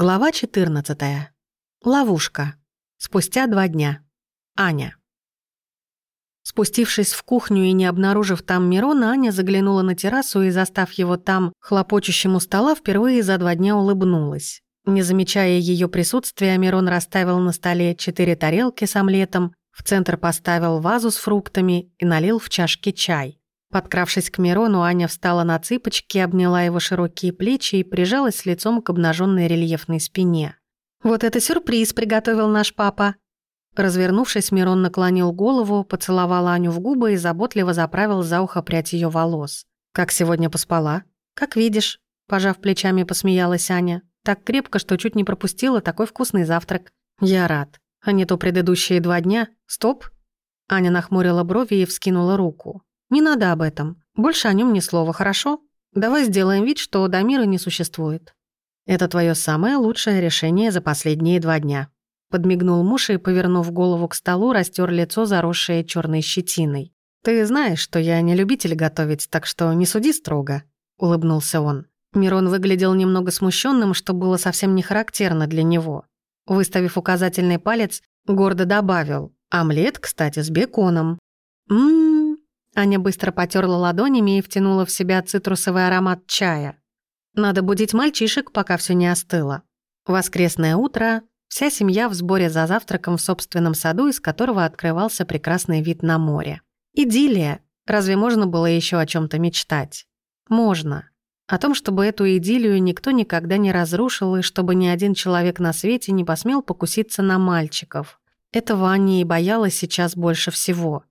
Глава 14. Ловушка. Спустя два дня. Аня. Спустившись в кухню и не обнаружив там Мирона, Аня заглянула на террасу и, застав его там, хлопочущему стола, впервые за два дня улыбнулась. Не замечая ее присутствия, Мирон расставил на столе четыре тарелки с омлетом, в центр поставил вазу с фруктами и налил в чашки чай. Подкравшись к Мирону, Аня встала на цыпочки, обняла его широкие плечи и прижалась лицом к обнаженной рельефной спине. «Вот это сюрприз приготовил наш папа!» Развернувшись, Мирон наклонил голову, поцеловал Аню в губы и заботливо заправил за ухо прядь ее волос. «Как сегодня поспала?» «Как видишь», – пожав плечами, посмеялась Аня. «Так крепко, что чуть не пропустила такой вкусный завтрак. Я рад. А не то предыдущие два дня. Стоп!» Аня нахмурила брови и вскинула руку. Не надо об этом. Больше о нем ни слова, хорошо? Давай сделаем вид, что Дамира не существует. Это твое самое лучшее решение за последние два дня. Подмигнул муж и, повернув голову к столу, растер лицо, заросшее черной щетиной. «Ты знаешь, что я не любитель готовить, так что не суди строго», — улыбнулся он. Мирон выглядел немного смущенным, что было совсем не характерно для него. Выставив указательный палец, гордо добавил «Омлет, кстати, с беконом». «Ммм, Аня быстро потерла ладонями и втянула в себя цитрусовый аромат чая. Надо будить мальчишек, пока все не остыло. Воскресное утро. Вся семья в сборе за завтраком в собственном саду, из которого открывался прекрасный вид на море. Идиллия. Разве можно было еще о чем то мечтать? Можно. О том, чтобы эту идиллию никто никогда не разрушил и чтобы ни один человек на свете не посмел покуситься на мальчиков. Этого Аня и боялась сейчас больше всего.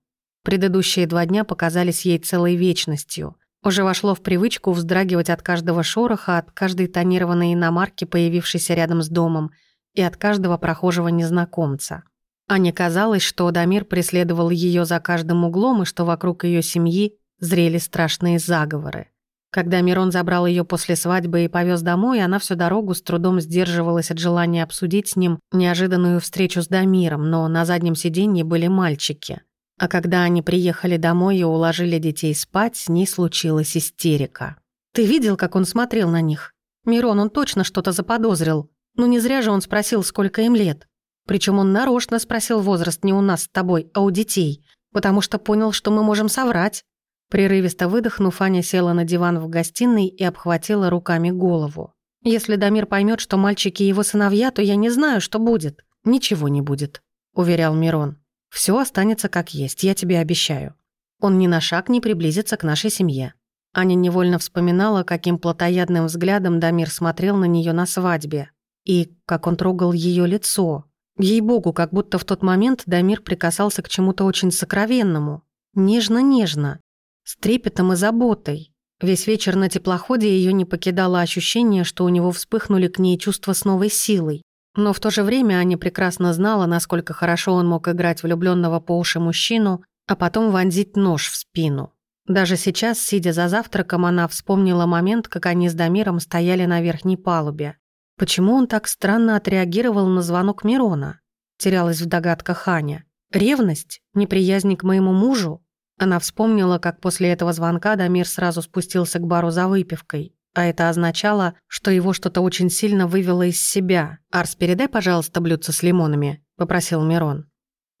Предыдущие два дня показались ей целой вечностью. Уже вошло в привычку вздрагивать от каждого шороха, от каждой тонированной иномарки, появившейся рядом с домом, и от каждого прохожего незнакомца. Ане казалось, что Дамир преследовал ее за каждым углом и что вокруг ее семьи зрели страшные заговоры. Когда Мирон забрал ее после свадьбы и повез домой, она всю дорогу с трудом сдерживалась от желания обсудить с ним неожиданную встречу с Дамиром, но на заднем сиденье были мальчики. А когда они приехали домой и уложили детей спать, с ней случилась истерика. «Ты видел, как он смотрел на них? Мирон, он точно что-то заподозрил. Ну не зря же он спросил, сколько им лет. Причем он нарочно спросил возраст не у нас с тобой, а у детей, потому что понял, что мы можем соврать». Прерывисто выдохнув, Аня села на диван в гостиной и обхватила руками голову. «Если Дамир поймет, что мальчики его сыновья, то я не знаю, что будет». «Ничего не будет», — уверял Мирон. Все останется как есть, я тебе обещаю. Он ни на шаг не приблизится к нашей семье». Аня невольно вспоминала, каким плотоядным взглядом Дамир смотрел на нее на свадьбе. И как он трогал ее лицо. Ей-богу, как будто в тот момент Дамир прикасался к чему-то очень сокровенному. Нежно-нежно. С трепетом и заботой. Весь вечер на теплоходе ее не покидало ощущение, что у него вспыхнули к ней чувства с новой силой. Но в то же время Аня прекрасно знала, насколько хорошо он мог играть влюбленного по уши мужчину, а потом вонзить нож в спину. Даже сейчас, сидя за завтраком, она вспомнила момент, как они с Дамиром стояли на верхней палубе. Почему он так странно отреагировал на звонок Мирона? Терялась в догадках Аня. Ревность? Неприязнь к моему мужу? Она вспомнила, как после этого звонка Дамир сразу спустился к бару за выпивкой а это означало, что его что-то очень сильно вывело из себя. «Арс, передай, пожалуйста, блюдце с лимонами», — попросил Мирон.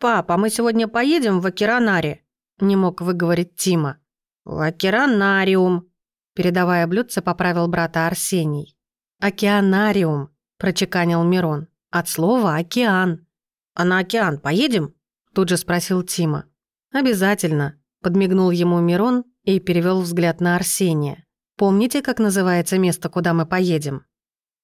«Папа, мы сегодня поедем в Акиранари», — не мог выговорить Тима. «В океанариум», — передавая блюдце, поправил брата Арсений. «Океанариум», — прочеканил Мирон. «От слова «океан». «А на океан поедем?» — тут же спросил Тима. «Обязательно», — подмигнул ему Мирон и перевел взгляд на Арсения. Помните, как называется место, куда мы поедем?»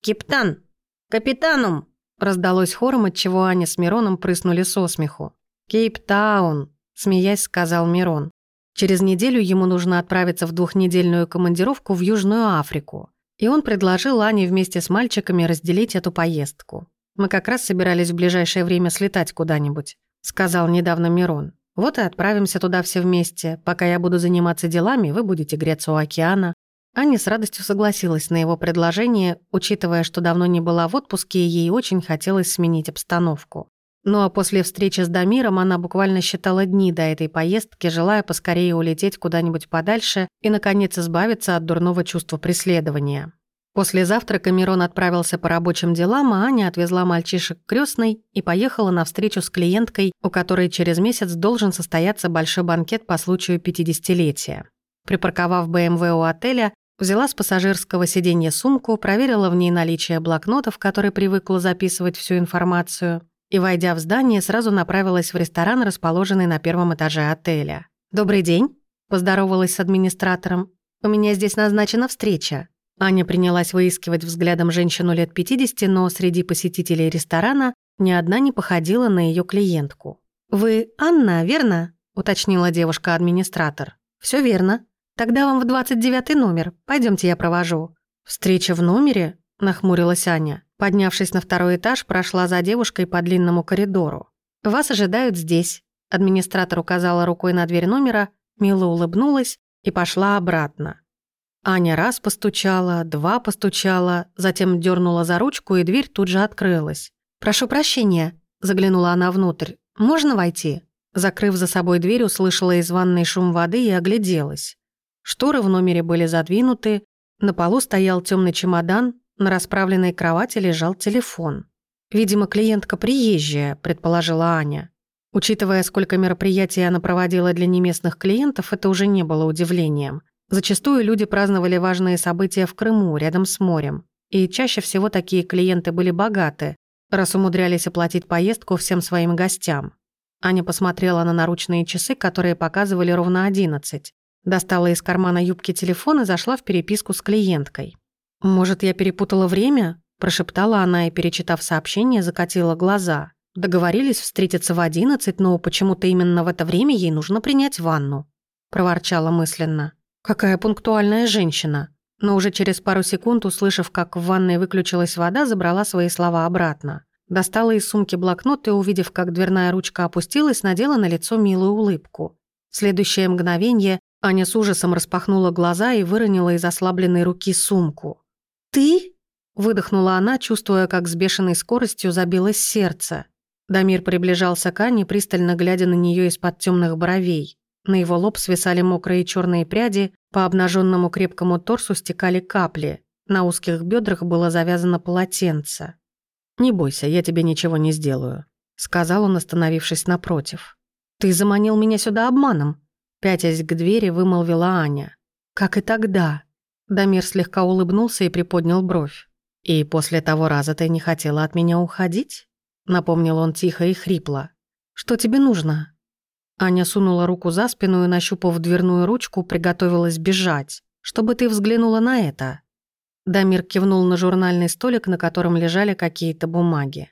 «Кептан! Капитанум!» Раздалось хором, от чего Аня с Мироном прыснули со смеху. «Кейптаун!» – смеясь сказал Мирон. Через неделю ему нужно отправиться в двухнедельную командировку в Южную Африку. И он предложил Ане вместе с мальчиками разделить эту поездку. «Мы как раз собирались в ближайшее время слетать куда-нибудь», – сказал недавно Мирон. «Вот и отправимся туда все вместе. Пока я буду заниматься делами, вы будете греться у океана. Аня с радостью согласилась на его предложение, учитывая, что давно не была в отпуске, и ей очень хотелось сменить обстановку. Ну а после встречи с Дамиром она буквально считала дни до этой поездки, желая поскорее улететь куда-нибудь подальше и, наконец, избавиться от дурного чувства преследования. После завтрака Мирон отправился по рабочим делам, а Аня отвезла мальчишек к крёстной и поехала на встречу с клиенткой, у которой через месяц должен состояться большой банкет по случаю 50-летия. Припарковав БМВ у отеля, Взяла с пассажирского сиденья сумку, проверила в ней наличие блокнотов, которые привыкла записывать всю информацию, и, войдя в здание, сразу направилась в ресторан, расположенный на первом этаже отеля. «Добрый день», — поздоровалась с администратором. «У меня здесь назначена встреча». Аня принялась выискивать взглядом женщину лет 50, но среди посетителей ресторана ни одна не походила на ее клиентку. «Вы Анна, верно?» — уточнила девушка-администратор. Все верно», Тогда вам в 29 номер. Пойдемте, я провожу». «Встреча в номере?» – нахмурилась Аня. Поднявшись на второй этаж, прошла за девушкой по длинному коридору. «Вас ожидают здесь». Администратор указала рукой на дверь номера, мило улыбнулась и пошла обратно. Аня раз постучала, два постучала, затем дернула за ручку, и дверь тут же открылась. «Прошу прощения», — заглянула она внутрь. «Можно войти?» Закрыв за собой дверь, услышала из ванной шум воды и огляделась. Шторы в номере были задвинуты, на полу стоял темный чемодан, на расправленной кровати лежал телефон. «Видимо, клиентка приезжая», — предположила Аня. Учитывая, сколько мероприятий она проводила для неместных клиентов, это уже не было удивлением. Зачастую люди праздновали важные события в Крыму, рядом с морем. И чаще всего такие клиенты были богаты, раз умудрялись оплатить поездку всем своим гостям. Аня посмотрела на наручные часы, которые показывали ровно 11. Достала из кармана юбки телефон и зашла в переписку с клиенткой. «Может, я перепутала время?» – прошептала она и, перечитав сообщение, закатила глаза. Договорились встретиться в одиннадцать, но почему-то именно в это время ей нужно принять ванну. Проворчала мысленно. «Какая пунктуальная женщина!» Но уже через пару секунд, услышав, как в ванной выключилась вода, забрала свои слова обратно. Достала из сумки блокнот и, увидев, как дверная ручка опустилась, надела на лицо милую улыбку. В следующее мгновение Аня с ужасом распахнула глаза и выронила из ослабленной руки сумку. «Ты?» – выдохнула она, чувствуя, как с бешеной скоростью забилось сердце. Дамир приближался к Ане, пристально глядя на нее из-под темных бровей. На его лоб свисали мокрые черные пряди, по обнаженному крепкому торсу стекали капли, на узких бедрах было завязано полотенце. «Не бойся, я тебе ничего не сделаю», — сказал он, остановившись напротив. «Ты заманил меня сюда обманом», пятясь к двери, вымолвила Аня. «Как и тогда». Дамир слегка улыбнулся и приподнял бровь. «И после того раза ты не хотела от меня уходить?» Напомнил он тихо и хрипло. «Что тебе нужно?» Аня сунула руку за спину и, нащупав дверную ручку, приготовилась бежать. «Чтобы ты взглянула на это». Дамир кивнул на журнальный столик, на котором лежали какие-то бумаги.